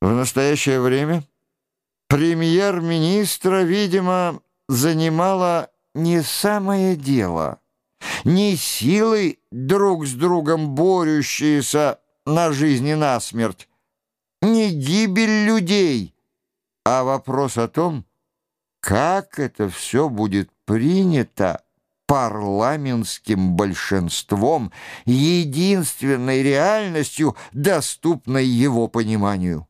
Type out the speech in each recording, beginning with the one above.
В настоящее время премьер-министра, видимо, занимало не самое дело, не силы друг с другом борющиеся на жизнь и на смерть, не гибель людей, а вопрос о том, как это все будет принято парламентским большинством, единственной реальностью, доступной его пониманию.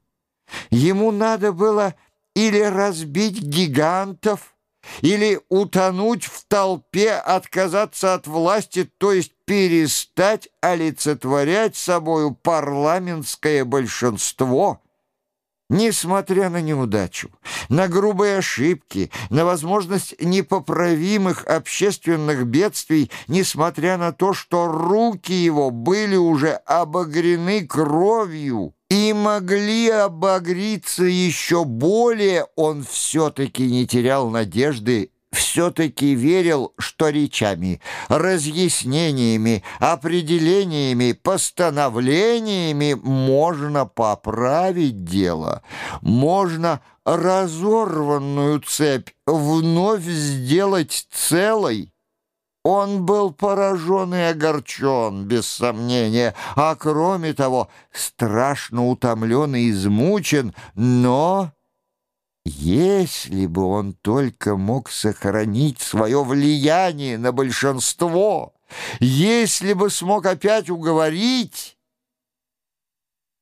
Ему надо было или разбить гигантов, или утонуть в толпе, отказаться от власти, то есть перестать олицетворять собою парламентское большинство – Несмотря на неудачу, на грубые ошибки, на возможность непоправимых общественных бедствий, несмотря на то, что руки его были уже обогрены кровью и могли обогриться еще более, он все-таки не терял надежды все-таки верил, что речами, разъяснениями, определениями, постановлениями можно поправить дело, можно разорванную цепь вновь сделать целой. Он был поражен и огорчен, без сомнения, а кроме того, страшно утомлен и измучен, но... Если бы он только мог сохранить свое влияние на большинство, если бы смог опять уговорить...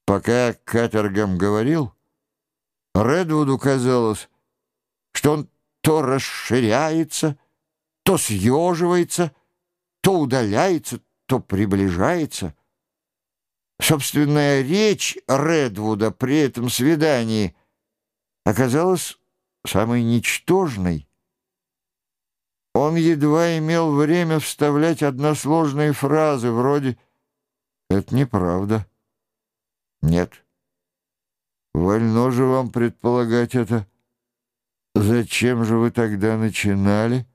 Пока Катергам говорил, Редвуду казалось, что он то расширяется, то съеживается, то удаляется, то приближается. Собственная речь Редвуда при этом свидании — оказалась самой ничтожной. Он едва имел время вставлять односложные фразы вроде «Это неправда». «Нет». «Вольно же вам предполагать это. Зачем же вы тогда начинали?»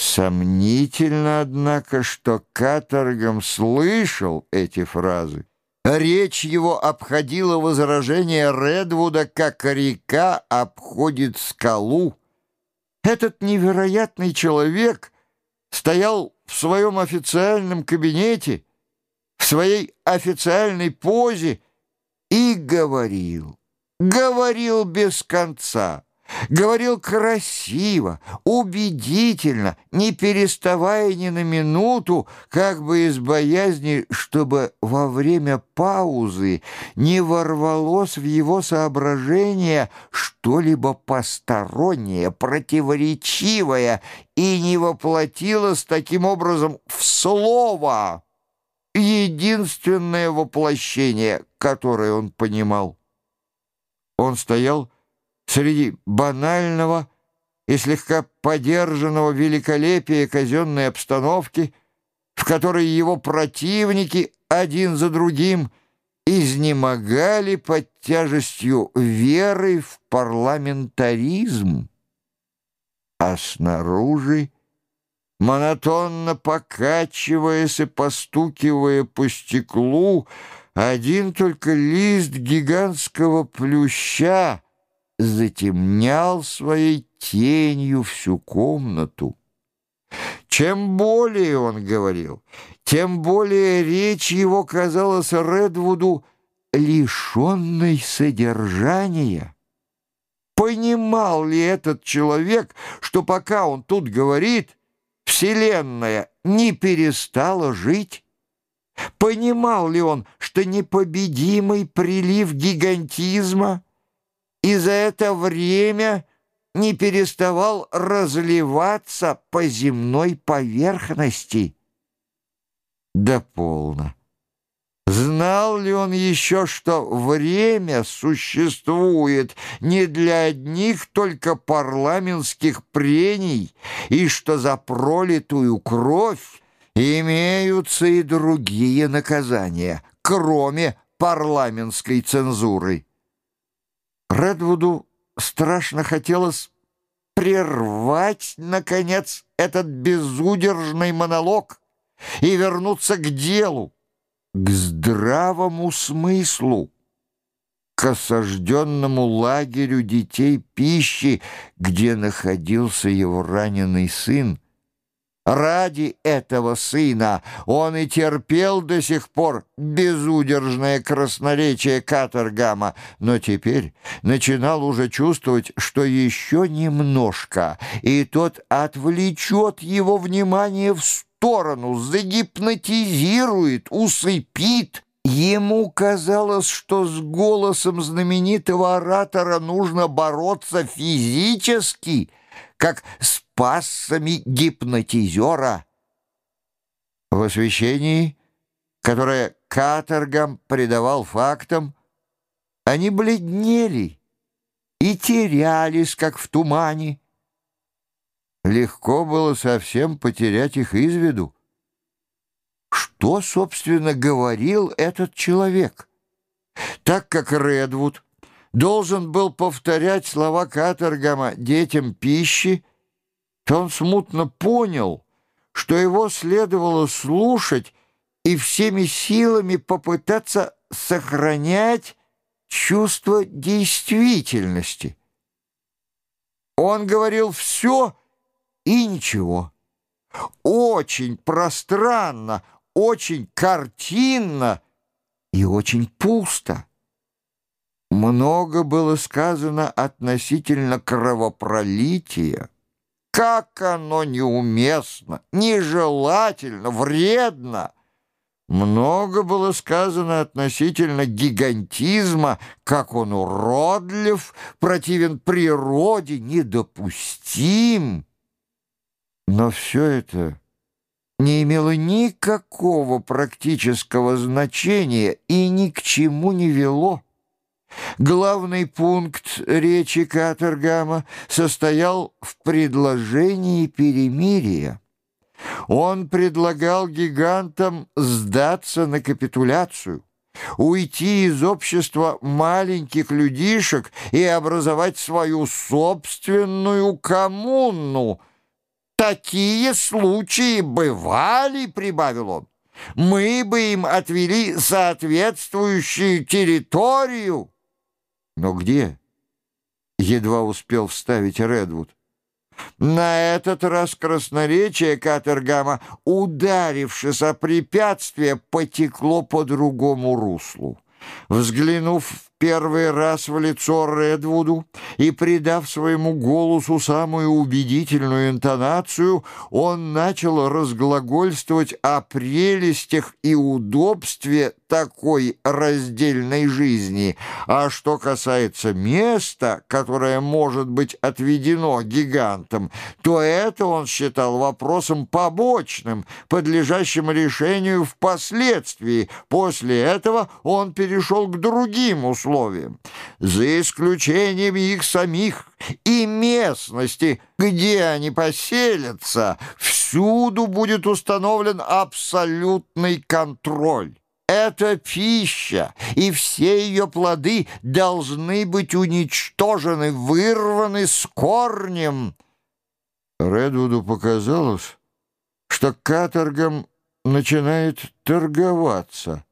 Сомнительно, однако, что каторгом слышал эти фразы. Речь его обходила возражение Редвуда, как река обходит скалу. Этот невероятный человек стоял в своем официальном кабинете, в своей официальной позе и говорил, говорил без конца. Говорил красиво, убедительно, не переставая ни на минуту, как бы из боязни, чтобы во время паузы не ворвалось в его соображение что-либо постороннее, противоречивое и не воплотилось таким образом в слово, единственное воплощение, которое он понимал. Он стоял, среди банального и слегка подержанного великолепия казенной обстановки, в которой его противники один за другим изнемогали под тяжестью веры в парламентаризм, а снаружи, монотонно покачиваясь и постукивая по стеклу, один только лист гигантского плюща — затемнял своей тенью всю комнату. Чем более он говорил, тем более речь его казалась Редвуду лишенной содержания. Понимал ли этот человек, что пока он тут говорит, Вселенная не перестала жить? Понимал ли он, что непобедимый прилив гигантизма — и за это время не переставал разливаться по земной поверхности. Да полно. Знал ли он еще, что время существует не для одних только парламентских прений, и что за пролитую кровь имеются и другие наказания, кроме парламентской цензуры? Редвуду страшно хотелось прервать, наконец, этот безудержный монолог и вернуться к делу, к здравому смыслу. к осажденному лагерю детей пищи, где находился его раненый сын. Ради этого сына он и терпел до сих пор безудержное красноречие Катергама, но теперь начинал уже чувствовать, что еще немножко, и тот отвлечет его внимание в сторону, загипнотизирует, усыпит. Ему казалось, что с голосом знаменитого оратора нужно бороться физически, как с пассами гипнотизера. В освещении, которое каторгам придавал фактам, они бледнели и терялись, как в тумане. Легко было совсем потерять их из виду. Что, собственно, говорил этот человек? Так как Редвуд должен был повторять слова Катергама детям пищи, то он смутно понял, что его следовало слушать и всеми силами попытаться сохранять чувство действительности. Он говорил все и ничего. Очень пространно, очень картинно и очень пусто. Много было сказано относительно кровопролития. Как оно неуместно, нежелательно, вредно! Много было сказано относительно гигантизма, как он уродлив, противен природе, недопустим. Но все это не имело никакого практического значения и ни к чему не вело. Главный пункт речи Катергама состоял в предложении перемирия. Он предлагал гигантам сдаться на капитуляцию, уйти из общества маленьких людишек и образовать свою собственную коммуну. «Такие случаи бывали», — прибавил он. «Мы бы им отвели соответствующую территорию». Но где? Едва успел вставить Редвуд. На этот раз красноречие Катергама, ударившись о препятствие, потекло по другому руслу. Взглянув первый раз в лицо Редвуду и придав своему голосу самую убедительную интонацию, он начал разглагольствовать о прелестях и удобстве такой раздельной жизни. А что касается места, которое может быть отведено гигантам, то это он считал вопросом побочным, подлежащим решению впоследствии. После этого он перешел к другим условиям, за исключением их самих и местности, где они поселятся, всюду будет установлен абсолютный контроль. Эта пища и все ее плоды должны быть уничтожены, вырваны с корнем. Редвуду показалось, что каторгом начинает торговаться —